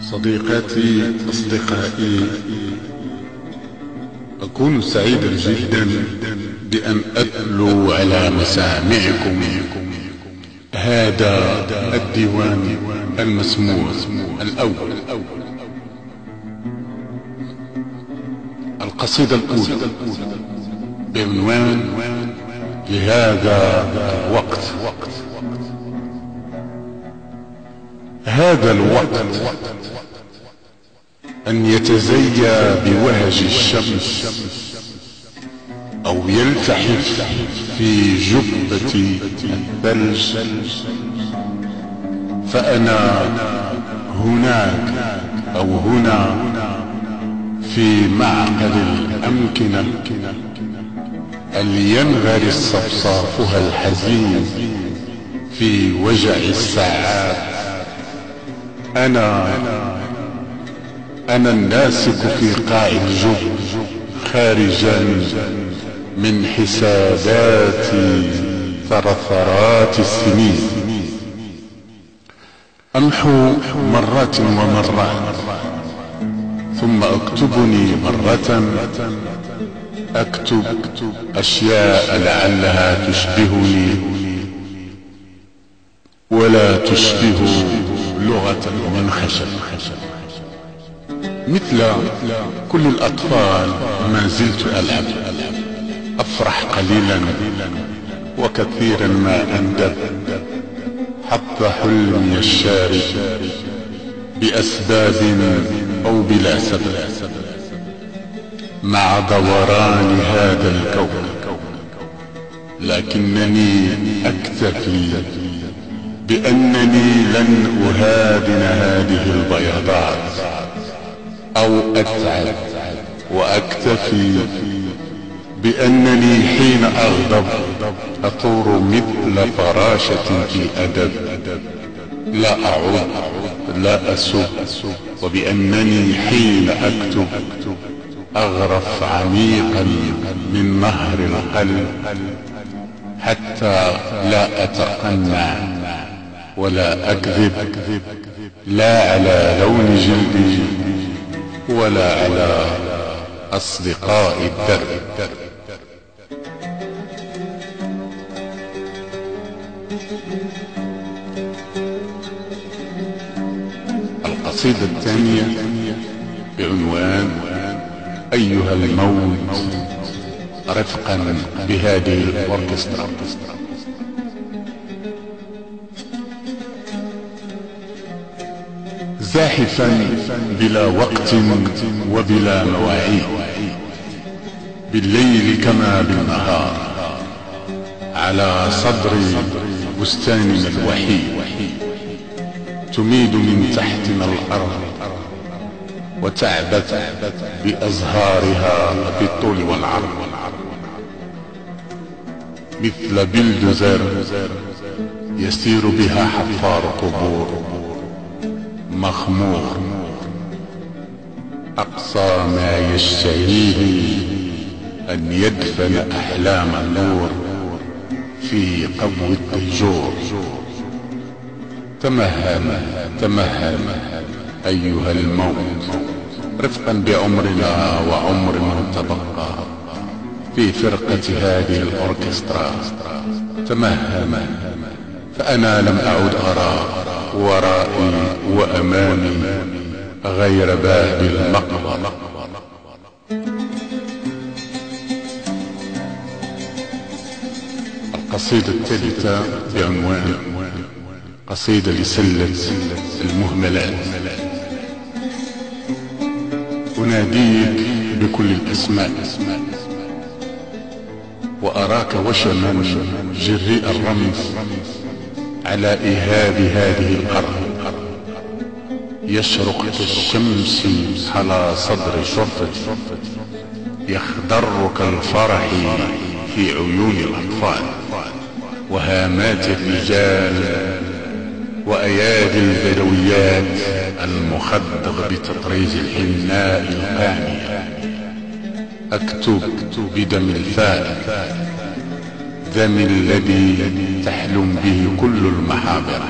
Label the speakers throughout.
Speaker 1: صديقاتي أصدقائي أكون سعيدا جدا بأن أتلو على مسامعكم. هذا الديوان المسموع الأول. القصيدة الأولى بعنوان لهذا الوقت هذا الوقت أن يتزيى بوهج الشمس أو يلتحف في جبة الثلج فأنا هناك أو هنا في معقل الأمكنة اللي ينغرس صفصافها الحزين في وجع الساعات. أنا أنا الناسك في قاع الجب خارجا من حسابات ثرثرات السنين. أمحو مرات ومرات ثم أكتبني مرة أكتب أشياء لعلها تشبهني ولا تشبه لغة من خشب مثل كل الأطفال ما زلت ألعب. أفرح قليلا وكثيرا ما أندب. حتى حلمي الشارد بأسباب أو بلا سبب. مع دوران هذا الكون لكنني أكتفي بأنني لن أهادن هذه البياضات أو أتعب وأكتفي بأنني حين أغضب أطور مثل فراشة في أدب. لا أعود لا أسب وبأنني حين أكتب أغرف عميقا من نهر القلب حتى لا أتقنع ولا أكذب لا على لون جلدي ولا على أصدقاء الدرب. القصيدة الثانية بعنوان أيها الموت رفقا بهذه الأوركسترا. زاحفا بلا وقت وبلا مواعيد. بالليل كما بالنهار على صدر بستاننا الوحيد. تميد من تحتنا الأرض وتعبث بأزهارها بالطول والعرض. مثل بلدزر يسير بها حفار قبور. مخمور. أقصى ما يشتهيه أن يدفن أحلام النور في قبو الديجور تمهل تمهل أيها الموت رفقا بعمرنا وعمر من تبقى في فرقة هذه الأوركسترا. تمهل فأنا لم أعد أرى ورائي وأمامي غير باب المقبرة القصيدة الثالثة بعنوان قصيدة لسلة المهملات. أناديك بكل الأسماء وأراك وشما جريء الرمز. على إهاب هذه الأرض يشرق كالشمس على صدر شرطة. يخضر كالفرح في عيون الأطفال. وهامات الرجال وأيادي البدويات المخضب بتطريز الحناء القانية. أكتب بدم الفائق دم الذي تحلم به كل المحابر.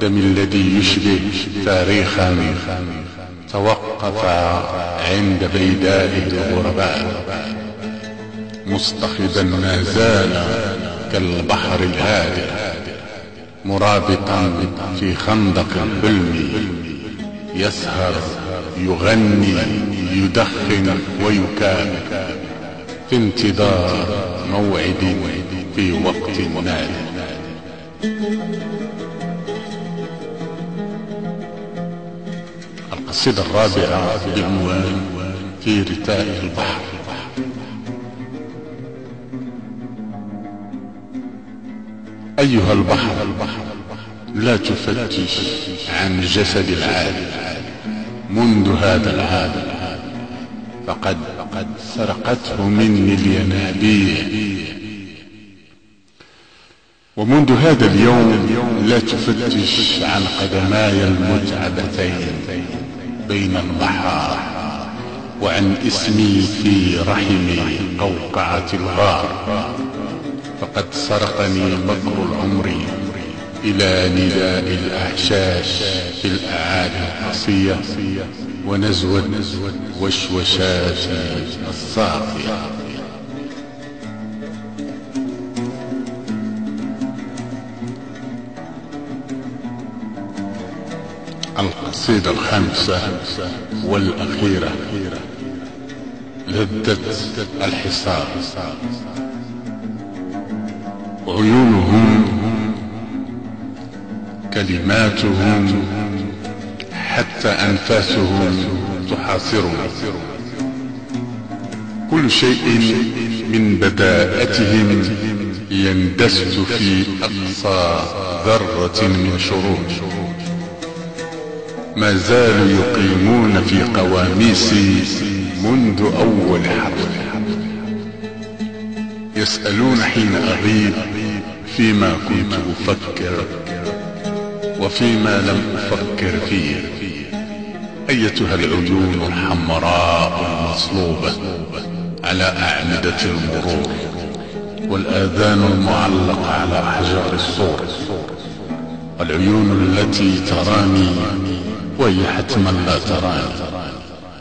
Speaker 1: دم الذي يشبه تاريخا توقف عند بيدائه الغرباء. مصطخبا ما زال كالبحر الهادئ مرابطا في خندق الحلم يسهر يغني يدخن ويكابر. في انتظار موعد في وقت نادي القصيدة الرابعة بعنوان في رتاء البحر. أيها البحر لا تفتش عن جسد العالم منذ هذا العام. فقد قد سرقته مني الينابيع. ومنذ هذا اليوم لا تفتش عن قدماي المتعبتين بين البحار وعن اسمي في رحم قوقعة الغار. فقد سرقني مكر العمر إلى نداء الأحشاش في الأعالي القصية ونزوة وشوشات الصافية. القصيدة الخامسة والأخيرة لذة الحصار. عيونهم كلماتهم حتى أنفاسهم تحاصرهم. كل شيء من بداءتهم يندس في أقصى ذرة من شرور. ما زالوا يقيمون في قواميسي منذ أول حرف يسألون حين أغيب فيما كنت أفكر. وفيما لم أفكر فيه. أيتها العيون الحمراء المصلوبة على أعمدة المرور والآذان المعلقة على أحجار الصور. العيون التي تراني وهي حتما لا تراني.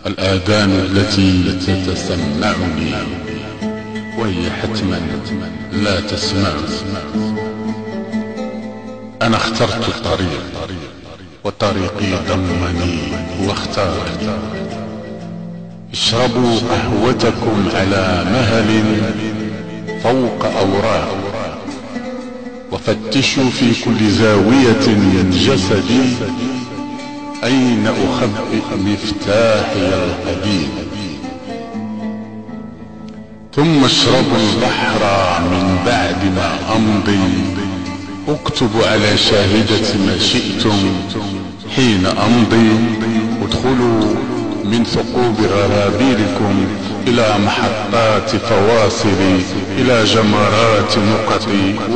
Speaker 1: الآذان التي تتسمعني وهي حتما لا تسمع أنا اخترت الطريق وطريقي ضمني واختارني. اشربوا قهوتكم على مهل فوق أوراق وفتشوا في كل زاوية من جسدي. أين أخبئ مفتاحي القديم؟ ثم اشربوا البحر من بعد ما أمضي. اكتبوا على شاهدة ما شئتم حين أمضي. ادخلوا من ثقوب غرابيلكم إلى محطات فواصل إلى جمرات نقط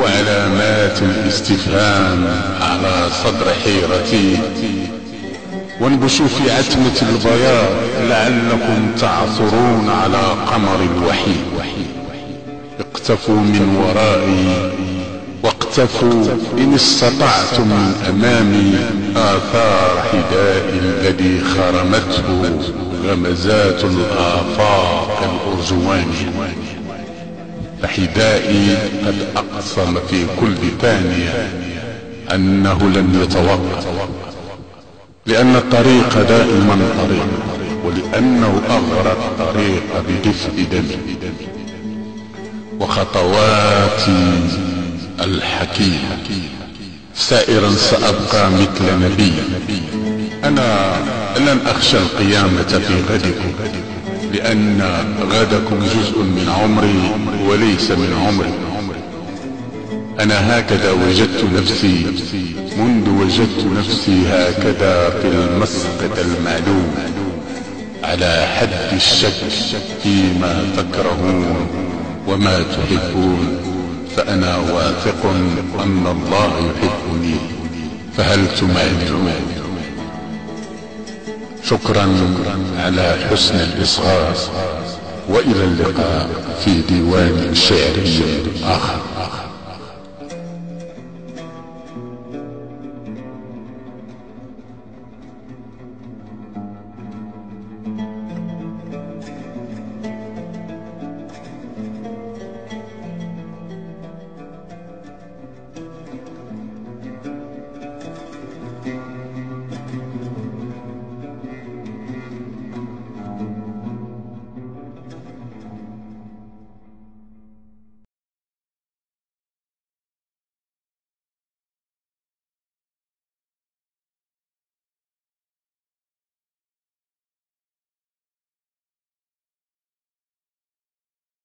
Speaker 1: وعلامات الاستفهام على صدر حيرتي. وانبشوا في عتمة البياض لعلكم تعثرون على قمر الوحي اقتفوا من ورائي واقتفوا إن استطعتم من أمامي آثار حداء الذي خرمته غمزات الآفاق الأرجواني فحدائي قد أقسم في كل ثانية أنه لن يتوقف لأن الطريق دائما طريق ولأنه أغرى الطريق بدفء دمي وخطواتي الحكيم. سائرا سأبقى مثل نبي. أنا لن أخشى القيامة في غدكم لأن غدكم جزء من عمري وليس من عمري. أنا هكذا وجدت نفسي منذ وجدت نفسي هكذا في المسقط المعلوم على حد الشك فيما تكرهون وما تحبون. فأنا واثق أن الله يحبني. فهل تمانعون شكرا على حسن الإصغاء وإلى اللقاء في ديوان شعري آخر.